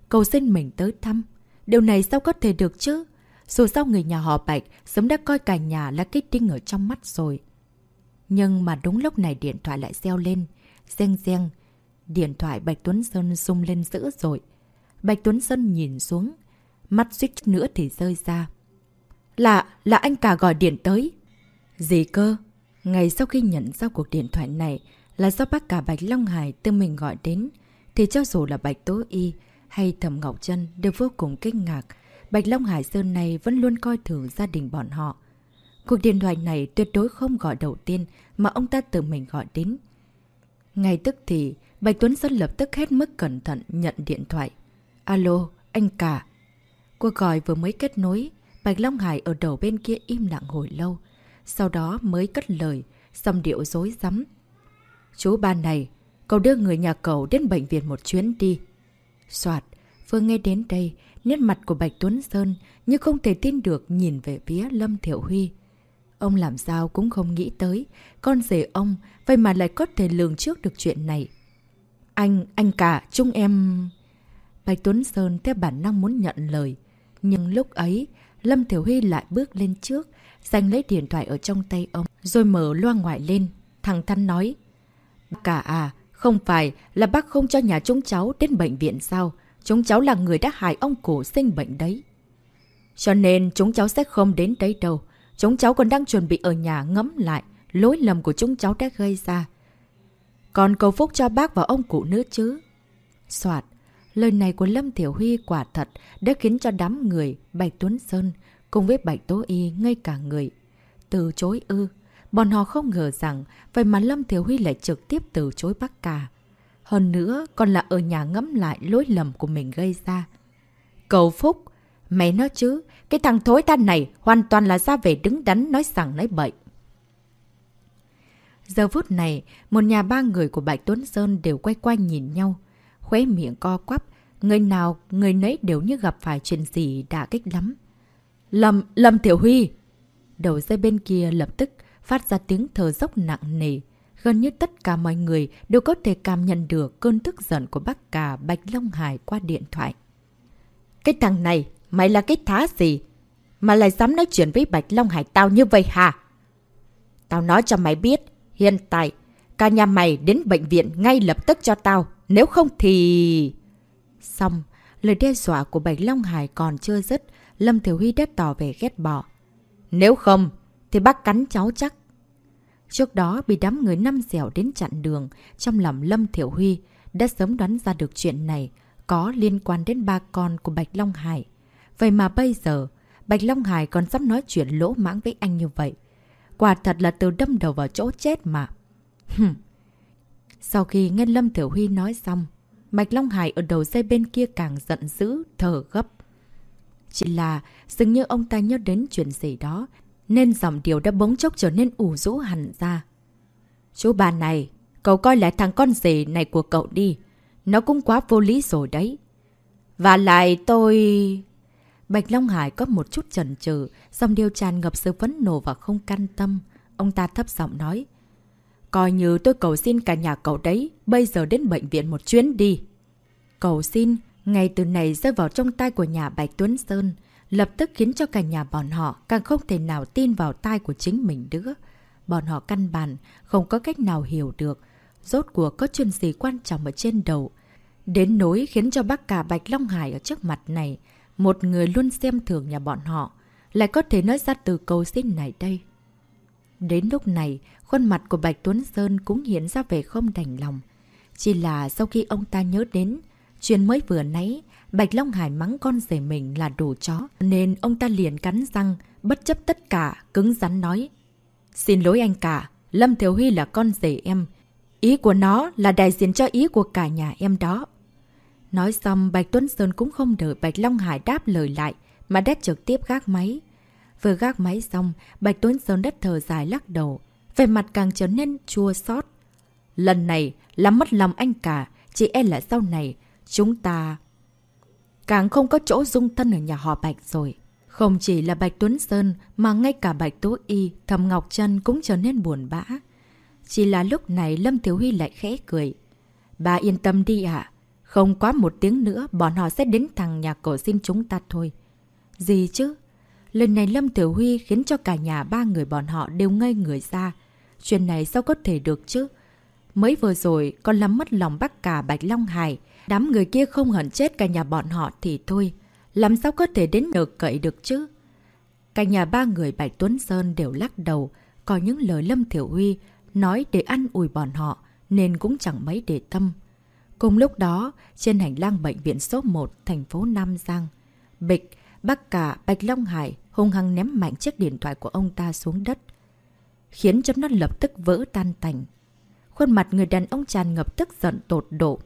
Cầu xin mình tới thăm. Điều này sao có thể được chứ? Dù sao người nhà họ Bạch sớm đã coi cả nhà là cái đinh ở trong mắt rồi. Nhưng mà đúng lúc này điện thoại lại reo lên. Reng reng. Điện thoại Bạch Tuấn Sơn rung lên dữ rồi. Bạch Tuấn Sơn nhìn xuống. Mắt suýt chút nữa thì rơi ra. Là, là anh cả gọi điện tới. Gì cơ? Ngày sau khi nhận ra cuộc điện thoại này là do bác cả Bạch Long Hải tự mình gọi đến, thì cho dù là Bạch Tố Y hay Thẩm Ngọc Trân đều vô cùng kinh ngạc. Bạch Long Hải Sơn này vẫn luôn coi thường gia đình bọn họ. Cuộc điện thoại này tuyệt đối không gọi đầu tiên mà ông ta tự mình gọi đến. Ngay tức thì, Bạch Tuấn Sơn lập tức hết mức cẩn thận nhận điện thoại. Alo, anh cả. Cuộc gọi vừa mới kết nối, Bạch Long Hải ở đầu bên kia im lặng hồi lâu. Sau đó mới cất lời, xâm điệu dối rắm Chú ba này, cậu đưa người nhà cậu đến bệnh viện một chuyến đi. Soạt, vừa nghe đến đây, nét mặt của Bạch Tuấn Sơn như không thể tin được nhìn về phía Lâm Thiệu Huy. Ông làm sao cũng không nghĩ tới, con rể ông, vậy mà lại có thể lường trước được chuyện này. Anh, anh cả, chúng em... Bạch Tuấn Sơn theo bản năng muốn nhận lời. Nhưng lúc ấy, Lâm Thiểu Huy lại bước lên trước, giành lấy điện thoại ở trong tay ông, rồi mở loa ngoại lên. Thằng Thăn nói, Cả à, không phải là bác không cho nhà chúng cháu đến bệnh viện sao? Chúng cháu là người đã hại ông cổ sinh bệnh đấy. Cho nên chúng cháu sẽ không đến đấy đâu. Chúng cháu còn đang chuẩn bị ở nhà ngẫm lại lỗi lầm của chúng cháu đã gây ra. Còn cầu phúc cho bác và ông cụ nữa chứ. Soạt, lời này của Lâm Thiểu Huy quả thật đã khiến cho đám người Bạch Tuấn Sơn cùng với Bạch Tố Y ngây cả người. Từ chối ư. Bọn họ không ngờ rằng vậy mà Lâm Thiểu Huy lại trực tiếp từ chối bác cả. Hơn nữa còn là ở nhà ngẫm lại lỗi lầm của mình gây ra. Cầu Phúc, mẹ nói chứ, cái thằng thối tan này hoàn toàn là ra về đứng đắn nói rằng nói bậy. Giờ phút này, một nhà ba người của Bạch Tuấn Sơn đều quay quanh nhìn nhau. Khuế miệng co quắp, người nào, người nấy đều như gặp phải chuyện gì đã kích lắm. Lâm, Lâm Tiểu Huy! Đầu dây bên kia lập tức phát ra tiếng thở dốc nặng nề. Gần như tất cả mọi người đều có thể cảm nhận được cơn tức giận của bác cả Bạch Long Hải qua điện thoại. Cái thằng này, mày là cái thá gì? Mà lại dám nói chuyện với Bạch Long Hải tao như vậy hả? Tao nói cho mày biết, hiện tại, cả nhà mày đến bệnh viện ngay lập tức cho tao. Nếu không thì... Xong, lời đe dọa của Bạch Long Hải còn chưa dứt, Lâm Thiểu Huy đã tỏ vẻ ghét bỏ. Nếu không, thì bác cắn cháu chắc. Trước đó bị đám người năm dẻo đến chặn đường, trong lòng Lâm Thiểu Huy đã sớm đoán ra được chuyện này có liên quan đến ba con của Bạch Long Hải. Vậy mà bây giờ, Bạch Long Hải còn dám nói chuyện lỗ mãng với anh như vậy. Quả thật là từ đâm đầu vào chỗ chết mà. Sau khi nghe Lâm Thiểu Huy nói xong, Bạch Long Hải ở đầu dây bên kia càng giận dữ, thở gấp. Chỉ là dường như ông ta nhớ đến chuyện gì đó, nên giọng điều đã bỗng chốc trở nên ủ rũ hẳn ra. Chú bà này, cậu coi lại thằng con rể này của cậu đi. Nó cũng quá vô lý rồi đấy. Và lại tôi... Bạch Long Hải có một chút chần chừ, dòng điều tràn ngập sự vấn nổ và không can tâm. Ông ta thấp giọng nói. Coi như tôi cầu xin cả nhà cậu đấy, bây giờ đến bệnh viện một chuyến đi. Cầu xin, ngay từ này rơi vào trong tay của nhà Bạch Tuấn Sơn, lập tức khiến cho cả nhà bọn họ càng không thể nào tin vào tai của chính mình nữa. Bọn họ căn bản, không có cách nào hiểu được, rốt cuộc có chuyện gì quan trọng ở trên đầu. Đến nỗi khiến cho bác cả Bạch Long Hải ở trước mặt này, một người luôn xem thường nhà bọn họ, lại có thể nói ra từ câu xin này đây. Đến lúc này, khuôn mặt của Bạch Tuấn Sơn cũng hiện ra vẻ không đành lòng. Chỉ là sau khi ông ta nhớ đến, chuyện mới vừa nãy, Bạch Long Hải mắng con rể mình là đồ chó, nên ông ta liền cắn răng, bất chấp tất cả, cứng rắn nói. Xin lỗi anh cả, Lâm Thiếu Huy là con rể em. Ý của nó là đại diện cho ý của cả nhà em đó. Nói xong, Bạch Tuấn Sơn cũng không đợi Bạch Long Hải đáp lời lại, mà đã trực tiếp gác máy. Vừa gác máy xong, Bạch Tuấn Sơn đất thờ dài lắc đầu, về mặt càng trở nên chua xót. Lần này, làm mất lòng anh cả, chỉ e là sau này, chúng ta càng không có chỗ dung thân ở nhà họ Bạch rồi. Không chỉ là Bạch Tuấn Sơn mà ngay cả Bạch Tố Y, Thầm Ngọc Trân cũng trở nên buồn bã. Chỉ là lúc này Lâm Thiếu Huy lại khẽ cười. Bà yên tâm đi ạ. Không quá một tiếng nữa, bọn họ sẽ đến thằng nhà cổ xin chúng ta thôi. Gì chứ? Lần này Lâm Tiểu Huy khiến cho cả nhà ba người bọn họ đều ngây người ra. Chuyện này sao có thể được chứ? Mới vừa rồi còn làm mất lòng bác cả Bạch Long Hải. Đám người kia không hận chết cả nhà bọn họ thì thôi. Làm sao có thể đến được cậy được chứ? Cả nhà ba người Bạch Tuấn Sơn đều lắc đầu. Có những lời Lâm Thiểu Huy nói để ăn ủi bọn họ, nên cũng chẳng mấy để tâm. Cùng lúc đó, trên hành lang bệnh viện số 1 thành phố Nam Giang, Bịch, bắc cả Bạch Long Hải hung hăng ném mạnh chiếc điện thoại của ông ta xuống đất, khiến cho nó lập tức vỡ tan tành. Khuôn mặt người đàn ông tràn ngập tức giận tột độ.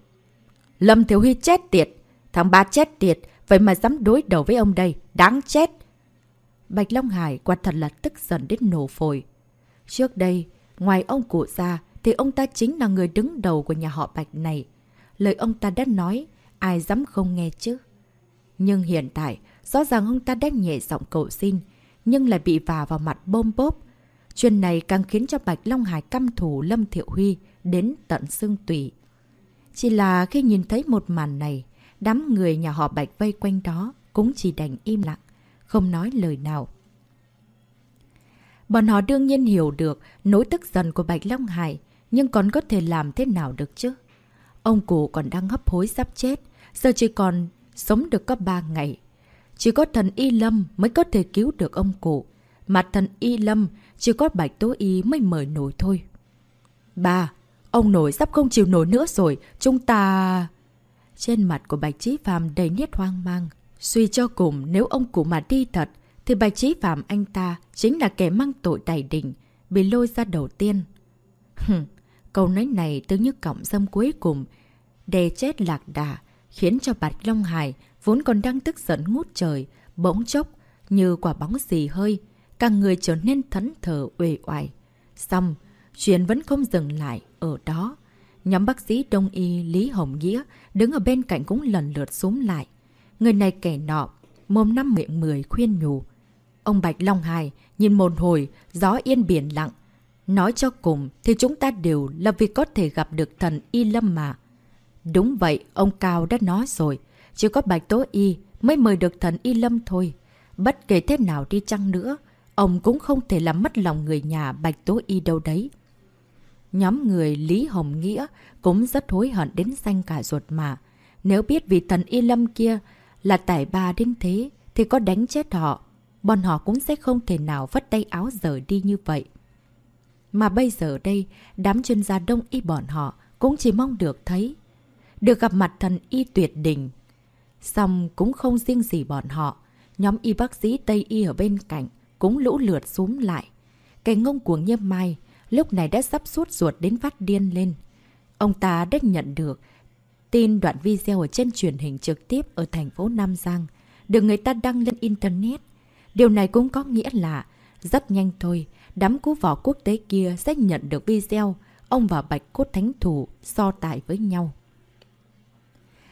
Lâm Thiếu Huy chết tiệt! Thằng ba chết tiệt! Vậy mà dám đối đầu với ông đây! Đáng chết! Bạch Long Hải quả thật là tức giận đến nổ phổi. Trước đây, ngoài ông cụ ra, thì ông ta chính là người đứng đầu của nhà họ Bạch này. Lời ông ta đã nói, ai dám không nghe chứ? Nhưng hiện tại, rõ ràng ông ta đã nhẹ giọng cầu xin, nhưng lại bị vả vào mặt bôm bốp. Chuyện này càng khiến cho Bạch Long Hải căm thù Lâm Thiệu Huy đến tận xương tủy. Chỉ là khi nhìn thấy một màn này, đám người nhà họ Bạch vây quanh đó cũng chỉ đành im lặng, không nói lời nào. Bọn họ đương nhiên hiểu được nỗi tức giận của Bạch Long Hải, nhưng còn có thể làm thế nào được chứ? Ông cụ còn đang hấp hối sắp chết, giờ chỉ còn sống được có 3 ngày. Chỉ có thần Y Lâm mới có thể cứu được ông cụ. Mà thần Y Lâm chỉ có Bạch Tố Y mới mời nổi thôi. Bà, ông nổi sắp không chịu nổi nữa rồi, chúng ta... Trên mặt của Bạch Trí Phạm đầy nét hoang mang. Suy cho cùng nếu ông cụ mà đi thật, thì Bạch Trí Phạm anh ta chính là kẻ mang tội đại đỉnh, bị lôi ra đầu tiên. Hừm, câu nói này tương như cọng dâm cuối cùng, đè chết lạc đà, khiến cho Bạch Long Hải vốn còn đang tức giận ngút trời, bỗng chốc như quả bóng xì hơi, cả người trở nên thẫn thờ uể oải. Xong, chuyện vẫn không dừng lại ở đó. Nhóm bác sĩ Đông Y Lý Hồng Nghĩa đứng ở bên cạnh cũng lần lượt xuống lại. Người này kẻ nọ, mồm năm miệng mười khuyên nhủ. Ông Bạch Long Hải nhìn một hồi, gió yên biển lặng. Nói cho cùng thì chúng ta đều là vì có thể gặp được thần Y Lâm mà. Đúng vậy, ông Cao đã nói rồi. Chỉ có Bạch Tố Y mới mời được thần Y Lâm thôi. Bất kể thế nào đi chăng nữa, ông cũng không thể làm mất lòng người nhà Bạch Tố Y đâu đấy. Nhóm người Lý Hồng Nghĩa cũng rất hối hận đến xanh cả ruột mà. Nếu biết vì thần Y Lâm kia là tải ba đến thế, thì có đánh chết họ. Bọn họ cũng sẽ không thể nào vất tay áo rời đi như vậy. Mà bây giờ đây, đám chuyên gia đông y bọn họ cũng chỉ mong được thấy. Được gặp mặt thần y tuyệt đỉnh. Xong cũng không riêng gì bọn họ. Nhóm y bác sĩ Tây y ở bên cạnh cũng lũ lượt xuống lại. Cái ngông cuồng như mai lúc này đã sắp suốt ruột đến phát điên lên. Ông ta đã nhận được tin đoạn video ở trên truyền hình trực tiếp ở thành phố Nam Giang, được người ta đăng lên Internet. Điều này cũng có nghĩa là rất nhanh thôi, đám cú võ quốc tế kia sẽ nhận được video ông và Bạch Cốt Thánh Thủ so tài với nhau.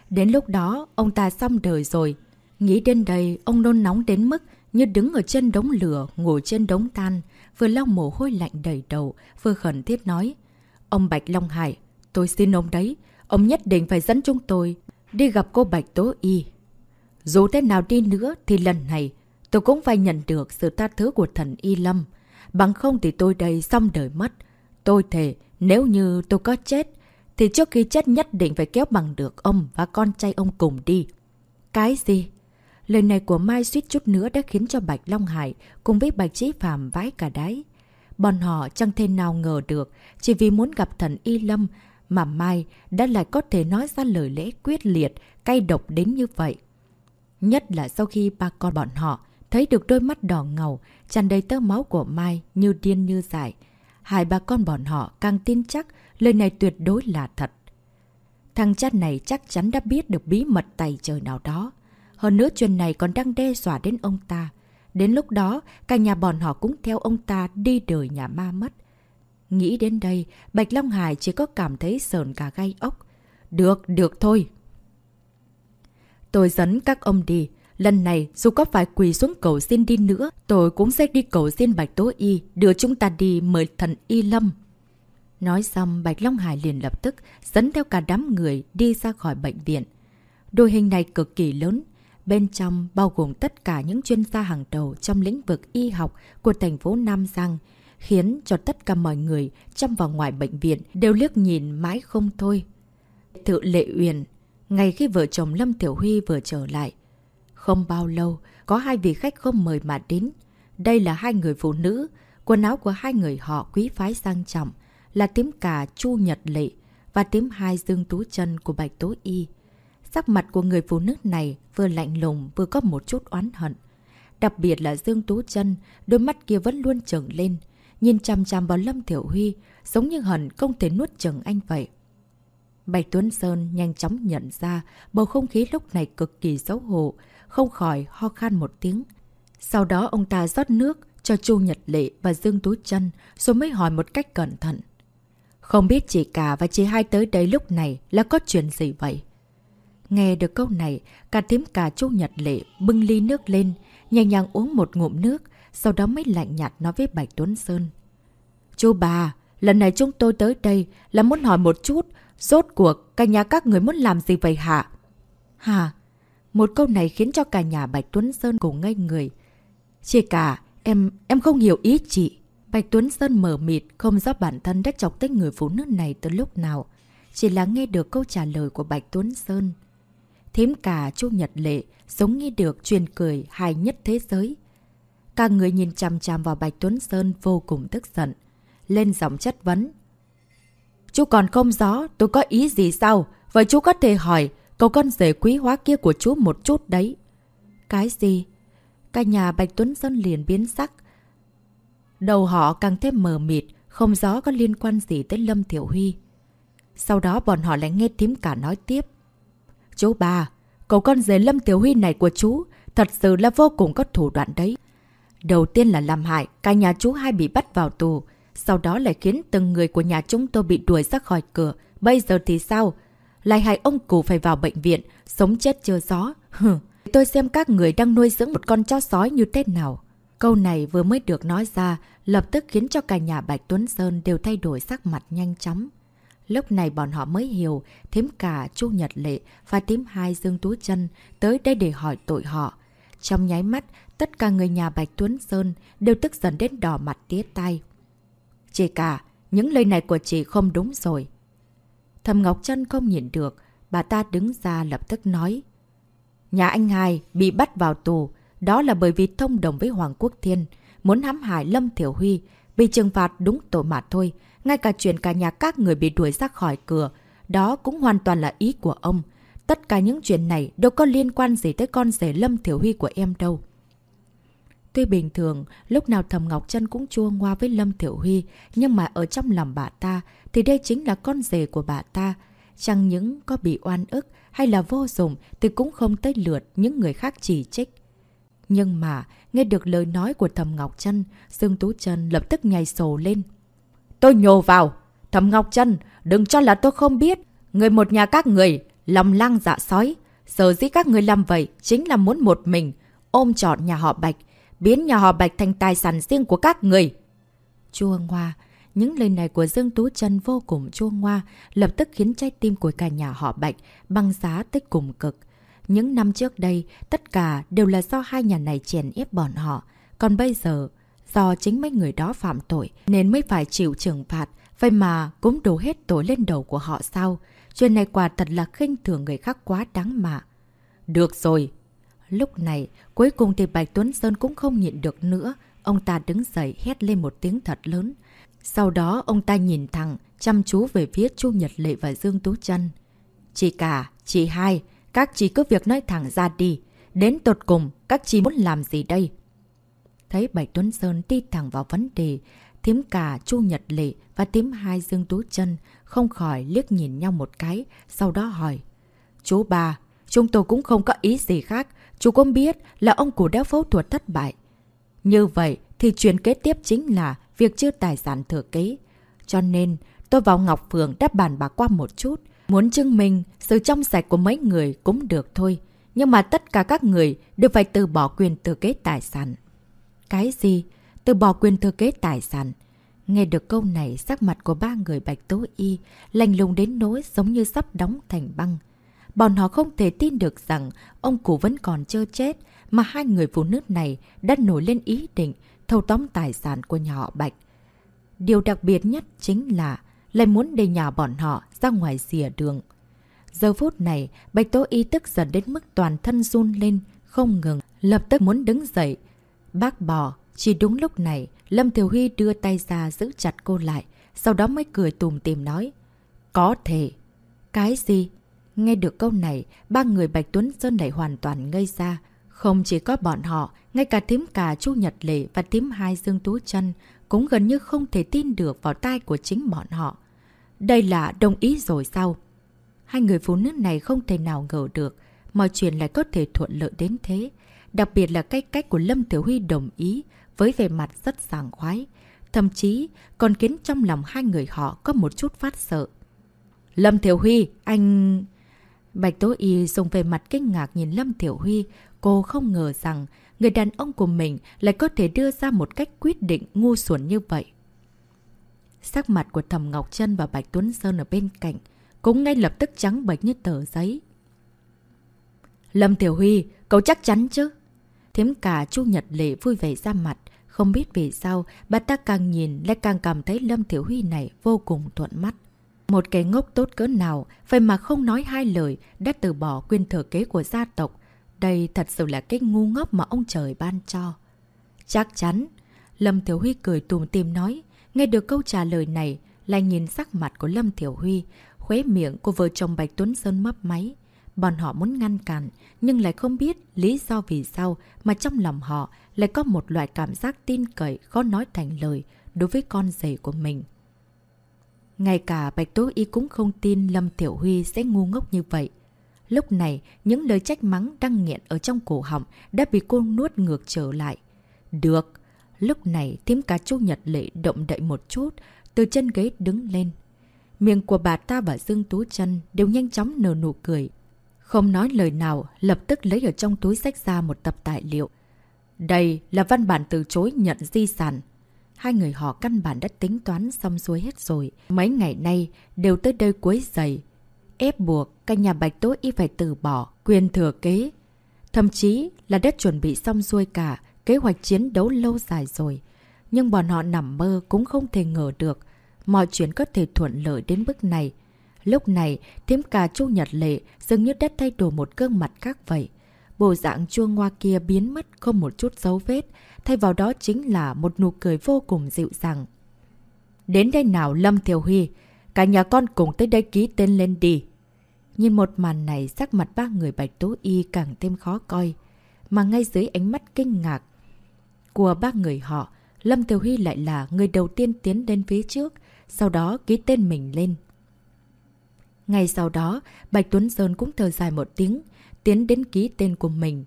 Đến lúc đó, ông ta xong đời rồi. Nghĩ đến đây, ông nôn nóng đến mức như đứng ở trên đống lửa, ngồi trên đống tan vừa lau mồ hôi lạnh đầy đầu, vừa khẩn thiết nói. Ông Bạch Long Hải, tôi xin ông đấy, ông nhất định phải dẫn chúng tôi đi gặp cô Bạch Tố Y. Dù thế nào đi nữa thì lần này tôi cũng phải nhận được sự tha thứ của thần Y Lâm. Bằng không thì tôi đây xong đời mất. Tôi thề, nếu như tôi có chết, thì trước khi chết nhất định phải kéo bằng được ông và con trai ông cùng đi. Cái gì? Lời này của Mai suýt chút nữa đã khiến cho Bạch Long Hải cùng với Bạch Trí Phạm vãi cả đáy. Bọn họ chẳng thể nào ngờ được, chỉ vì muốn gặp thần Y Lâm mà Mai đã lại có thể nói ra lời lẽ quyết liệt, cay độc đến như vậy. Nhất là sau khi ba con bọn họ thấy được đôi mắt đỏ ngầu, tràn đầy tơ máu của Mai như điên như dại. Hai bà con bọn họ càng tin chắc lời này tuyệt đối là thật. Thằng cha này chắc chắn đã biết được bí mật tay trời nào đó. Hơn nữa chuyện này còn đang đe dọa đến ông ta. Đến lúc đó, cả nhà bọn họ cũng theo ông ta đi đời nhà ma mất. Nghĩ đến đây, Bạch Long Hải chỉ có cảm thấy sờn cả gai ốc. Được, được thôi. Tôi dẫn các ông đi. Lần này, dù có phải quỳ xuống cầu xin đi nữa, tôi cũng sẽ đi cầu xin Bạch Tố Y, đưa chúng ta đi mời thần Y Lâm. Nói xong, Bạch Long Hải liền lập tức dẫn theo cả đám người đi ra khỏi bệnh viện. đội hình này cực kỳ lớn, Bên trong bao gồm tất cả những chuyên gia hàng đầu trong lĩnh vực y học của thành phố Nam Giang, khiến cho tất cả mọi người trong và ngoài bệnh viện đều liếc nhìn mãi không thôi. Thự Lệ Uyển, ngày khi vợ chồng Lâm Tiểu Huy vừa trở lại. Không bao lâu, có hai vị khách không mời mà đến. Đây là hai người phụ nữ, quần áo của hai người họ quý phái sang trọng, là tím cà Chu Nhật Lệ và tím hai Dương Tú chân của Bạch Tố Y. Sắc mặt của người phụ nữ này vừa lạnh lùng vừa có một chút oán hận. Đặc biệt là Dương Tú chân đôi mắt kia vẫn luôn trởng lên, nhìn chằm chằm vào Lâm Thiểu Huy, giống như hận không thể nuốt chừng anh vậy. Bạch Tuấn Sơn nhanh chóng nhận ra bầu không khí lúc này cực kỳ xấu hổ, không khỏi ho khan một tiếng. Sau đó ông ta rót nước cho Chu Nhật Lệ và Dương Tú chân rồi mới hỏi một cách cẩn thận. Không biết chị cả và chị hai tới đây lúc này là có chuyện gì vậy? Nghe được câu này, cả tím cả chu Nhật Lệ bưng ly nước lên, nhẹ nhàng uống một ngụm nước, sau đó mới lạnh nhạt nói với Bạch Tuấn Sơn. Chú bà, lần này chúng tôi tới đây là muốn hỏi một chút, rốt cuộc cả nhà các người muốn làm gì vậy hả? Hả? Một câu này khiến cho cả nhà Bạch Tuấn Sơn cùng ngây người. Chị cả, em, em không hiểu ý chị. Bạch Tuấn Sơn mở mịt, không rõ bản thân đã chọc tích người phụ nữ này từ lúc nào. Chỉ là nghe được câu trả lời của Bạch Tuấn Sơn. Thím cả Chu Nhật Lệ giống như được truyền cười hài nhất thế giới. Cả người nhìn chằm chằm vào Bạch Tuấn Sơn vô cùng tức giận. Lên giọng chất vấn. Chú còn không rõ tôi có ý gì sao? Vậy chú có thể hỏi cậu con rể quý hóa kia của chú một chút đấy. Cái gì? Cả nhà Bạch Tuấn Sơn liền biến sắc. Đầu họ càng thêm mờ mịt, không rõ có liên quan gì tới Lâm Thiểu Huy. Sau đó bọn họ lại nghe thím cả nói tiếp. Chú bà, cậu con rể Lâm Tiểu Huy này của chú thật sự là vô cùng có thủ đoạn đấy. Đầu tiên là làm hại, cả nhà chú hai bị bắt vào tù. Sau đó lại khiến từng người của nhà chúng tôi bị đuổi ra khỏi cửa. Bây giờ thì sao? Lại hại ông cụ phải vào bệnh viện, sống chết chưa gió. Hừ, tôi xem các người đang nuôi dưỡng một con chó sói như thế nào. Câu này vừa mới được nói ra, lập tức khiến cho cả nhà Bạch Tuấn Sơn đều thay đổi sắc mặt nhanh chóng. Lúc này bọn họ mới hiểu, thím cả Chu Nhật Lệ và thím hai Dương Tú chân tới đây để hỏi tội họ. Trong nháy mắt, tất cả người nhà Bạch Tuấn Sơn đều tức giận đến đỏ mặt tía tay. Chị cả, những lời này của chị không đúng rồi. Thầm Ngọc Trân không nhìn được, bà ta đứng ra lập tức nói. Nhà anh hai bị bắt vào tù, đó là bởi vì thông đồng với Hoàng Quốc Thiên, muốn hãm hại Lâm Thiểu Huy, bị trừng phạt đúng tội mà thôi. Ngay cả chuyện cả nhà các người bị đuổi ra khỏi cửa, đó cũng hoàn toàn là ý của ông. Tất cả những chuyện này đâu có liên quan gì tới con rể Lâm Thiểu Huy của em đâu. Tuy bình thường, lúc nào Thầm Ngọc Trân cũng chua ngoa với Lâm Thiểu Huy, nhưng mà ở trong lòng bà ta, thì đây chính là con rể của bà ta. Chẳng những có bị oan ức hay là vô dụng thì cũng không tới lượt những người khác chỉ trích. Nhưng mà, nghe được lời nói của Thầm Ngọc Trân, Dương Tú Trân lập tức nhảy sổ lên. Tôi nhồ vào! Thầm Ngọc Trân, đừng cho là tôi không biết. Người một nhà các người, lòng lang dạ sói. Giờ dĩ các người làm vậy chính là muốn một mình, ôm trọn nhà họ Bạch, biến nhà họ Bạch thành tài sản riêng của các người. Chua ngoa, những lời này của Dương Tú Trân vô cùng chua ngoa, lập tức khiến trái tim của cả nhà họ Bạch băng giá tới cùng cực. Những năm trước đây, tất cả đều là do hai nhà này chèn ép bọn họ. Còn bây giờ, do chính mấy người đó phạm tội nên mới phải chịu trừng phạt. Vậy mà cũng đổ hết tội lên đầu của họ sao? Chuyện này quả thật là khinh thường người khác quá đáng mà. Được rồi. Lúc này, cuối cùng thì Bạch Tuấn Sơn cũng không nhịn được nữa. Ông ta đứng dậy hét lên một tiếng thật lớn. Sau đó ông ta nhìn thẳng, chăm chú về phía Chu Nhật Lệ và Dương Tú Trân. Chị cả, chị hai, các chị cứ việc nói thẳng ra đi. Đến tột cùng, các chị muốn làm gì đây? Thấy Bạch Tuấn Sơn đi thẳng vào vấn đề, thím cả Chu Nhật Lệ và thím hai Dương Tú chân không khỏi liếc nhìn nhau một cái, sau đó hỏi. Chú bà, chúng tôi cũng không có ý gì khác, chú cũng biết là ông cụ đã phẫu thuật thất bại. Như vậy thì chuyện kế tiếp chính là việc chưa tài sản thừa kế. Cho nên tôi vào Ngọc Phường đáp bàn bà qua một chút, muốn chứng minh sự trong sạch của mấy người cũng được thôi. Nhưng mà tất cả các người đều phải từ bỏ quyền thừa kế tài sản. Cái gì? Từ bỏ quyền thừa kế tài sản. Nghe được câu này, sắc mặt của ba người Bạch Tố Y lành lùng đến nỗi giống như sắp đóng thành băng. Bọn họ không thể tin được rằng ông cụ vẫn còn chưa chết, mà hai người phụ nữ này đã nổi lên ý định thâu tóm tài sản của nhà họ Bạch. Điều đặc biệt nhất chính là lại muốn để nhà bọn họ ra ngoài rìa đường. Giờ phút này, Bạch Tố Y tức giận đến mức toàn thân run lên, không ngừng, lập tức muốn đứng dậy, Bác bỏ. Chỉ đúng lúc này, Lâm Thiểu Huy đưa tay ra giữ chặt cô lại, sau đó mới cười tùm tìm nói. Có thể. Cái gì? Nghe được câu này, ba người Bạch Tuấn Sơn này hoàn toàn ngây ra. Không chỉ có bọn họ, ngay cả tím cà Chu Nhật Lệ và tím hai Dương Tú chân cũng gần như không thể tin được vào tai của chính bọn họ. Đây là đồng ý rồi sao? Hai người phụ nữ này không thể nào ngờ được mọi chuyện lại có thể thuận lợi đến thế. Đặc biệt là cách cách của Lâm Tiểu Huy đồng ý với vẻ mặt rất sảng khoái. Thậm chí còn khiến trong lòng hai người họ có một chút phát sợ. Lâm Tiểu Huy, anh... Bạch Tố Y dùng về mặt kinh ngạc nhìn Lâm Tiểu Huy. Cô không ngờ rằng người đàn ông của mình lại có thể đưa ra một cách quyết định ngu xuẩn như vậy. Sắc mặt của Thầm Ngọc Trân và Bạch Tuấn Sơn ở bên cạnh cũng ngay lập tức trắng bệch như tờ giấy. Lâm Tiểu Huy, cậu chắc chắn chứ? Thiếm cả Chu Nhật Lệ vui vẻ ra mặt. Không biết vì sao, bà ta càng nhìn lại càng cảm thấy Lâm Tiểu Huy này vô cùng thuận mắt. Một cái ngốc tốt cỡ nào, vậy mà không nói hai lời, đã từ bỏ quyền thừa kế của gia tộc. Đây thật sự là cái ngu ngốc mà ông trời ban cho. Chắc chắn. Lâm Tiểu Huy cười tùm tìm nói. Nghe được câu trả lời này, lại nhìn sắc mặt của Lâm Tiểu Huy, khuế miệng của vợ chồng Bạch Tuấn Sơn mấp máy. Bọn họ muốn ngăn cản, nhưng lại không biết lý do vì sao mà trong lòng họ lại có một loại cảm giác tin cậy khó nói thành lời đối với con rể của mình. Ngay cả Bạch Tố Y cũng không tin Lâm Tiểu Huy sẽ ngu ngốc như vậy. Lúc này, những lời trách mắng đang nghiện ở trong cổ họng đã bị cô nuốt ngược trở lại. Được. Lúc này, thím cá chú Nhật Lệ động đậy một chút, từ chân ghế đứng lên. Miệng của bà ta và Dương Tú chân đều nhanh chóng nở nụ cười. Không nói lời nào, lập tức lấy ở trong túi sách ra một tập tài liệu. Đây là văn bản từ chối nhận di sản. Hai người họ căn bản đã tính toán xong xuôi hết rồi. Mấy ngày nay đều tới đây cuối giày. Ép buộc cả nhà Bạch Tố Y phải từ bỏ quyền thừa kế. Thậm chí là đã chuẩn bị xong xuôi cả kế hoạch chiến đấu lâu dài rồi. Nhưng bọn họ nằm mơ cũng không thể ngờ được. Mọi chuyện có thể thuận lợi đến bước này. Lúc này, thiếm cà chu nhật lệ dường như đã thay đổi một gương mặt khác vậy. Bộ dạng chua ngoa kia biến mất không một chút dấu vết, thay vào đó chính là một nụ cười vô cùng dịu dàng. Đến đây nào Lâm Thiều Huy, cả nhà con cùng tới đây ký tên lên đi. Nhìn một màn này sắc mặt ba người bạch tố y càng thêm khó coi. Mà ngay dưới ánh mắt kinh ngạc của ba người họ, Lâm Thiều Huy lại là người đầu tiên tiến đến phía trước, sau đó ký tên mình lên. Ngay sau đó, Bạch Tuấn Sơn cũng thở dài một tiếng, tiến đến ký tên của mình.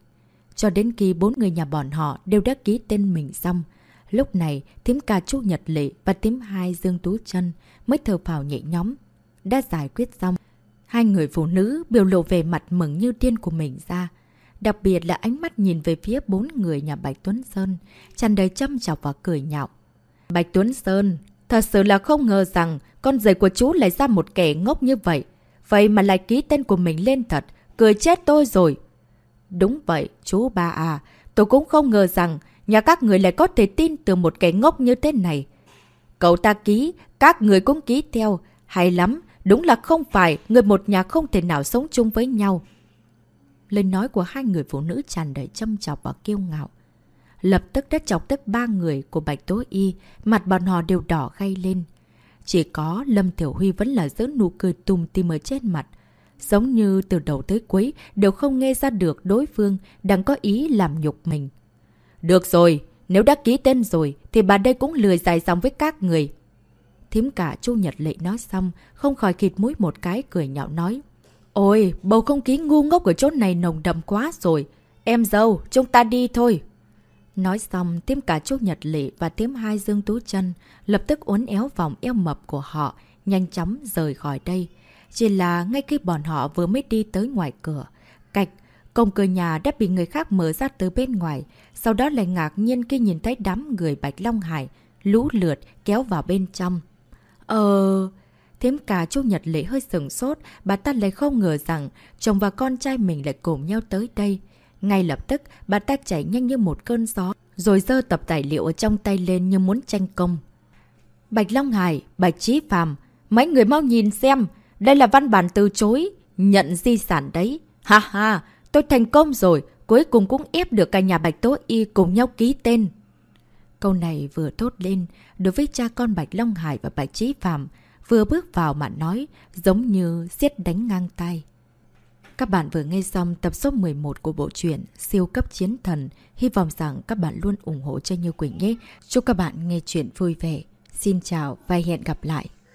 Cho đến khi bốn người nhà bọn họ đều đã ký tên mình xong. Lúc này, thím ca chú Nhật Lệ và thím hai Dương Tú chân mới thở phào nhẹ nhóm. Đã giải quyết xong. Hai người phụ nữ biểu lộ về mặt mừng như tiên của mình ra. Đặc biệt là ánh mắt nhìn về phía bốn người nhà Bạch Tuấn Sơn, tràn đầy châm chọc và cười nhạo. Bạch Tuấn Sơn, thật sự là không ngờ rằng con giày của chú lại ra một kẻ ngốc như vậy. Vậy mà lại ký tên của mình lên thật, cười chết tôi rồi. Đúng vậy, chú ba à, tôi cũng không ngờ rằng nhà các người lại có thể tin từ một kẻ ngốc như thế này. Cậu ta ký, các người cũng ký theo. Hay lắm, đúng là không phải, người một nhà không thể nào sống chung với nhau. Lời nói của hai người phụ nữ tràn đầy châm chọc và kiêu ngạo. Lập tức đã chọc tức ba người của Bạch Tố Y, mặt bọn họ đều đỏ gay lên. Chỉ có Lâm Tiểu Huy vẫn là giữ nụ cười tùm tìm ở trên mặt. Giống như từ đầu tới cuối đều không nghe ra được đối phương đang có ý làm nhục mình. Được rồi, nếu đã ký tên rồi thì bà đây cũng lười dài dòng với các người. Thím cả Chu Nhật Lệ nói xong, không khỏi khịt mũi một cái cười nhạo nói. Ôi, bầu không khí ngu ngốc ở chỗ này nồng đậm quá rồi. Em dâu, chúng ta đi thôi. Nói xong, tiêm cả Chu Nhật Lệ và tiêm hai Dương Tú chân lập tức uốn éo vòng eo mập của họ, nhanh chóng rời khỏi đây. Chỉ là ngay khi bọn họ vừa mới đi tới ngoài cửa, cạch, cổng cửa nhà đã bị người khác mở ra từ bên ngoài, sau đó lại ngạc nhiên khi nhìn thấy đám người Bạch Long Hải, lũ lượt kéo vào bên trong. Ờ... Thiếm cả chú Nhật Lệ hơi sừng sốt, bà ta lại không ngờ rằng chồng và con trai mình lại cùng nhau tới đây. Ngay lập tức, bà ta chạy nhanh như một cơn gió, rồi dơ tập tài liệu ở trong tay lên như muốn tranh công. Bạch Long Hải, Bạch Trí Phàm mấy người mau nhìn xem, đây là văn bản từ chối, nhận di sản đấy. Ha ha, tôi thành công rồi, cuối cùng cũng ép được cả nhà Bạch Tố Y cùng nhau ký tên. Câu này vừa thốt lên, đối với cha con Bạch Long Hải và Bạch Trí Phạm, vừa bước vào mà nói, giống như xiết đánh ngang tay. Các bạn vừa nghe xong tập số 11 của bộ truyện Siêu cấp chiến thần. Hy vọng rằng các bạn luôn ủng hộ cho Như Quỳnh nhé. Chúc các bạn nghe chuyện vui vẻ. Xin chào và hẹn gặp lại.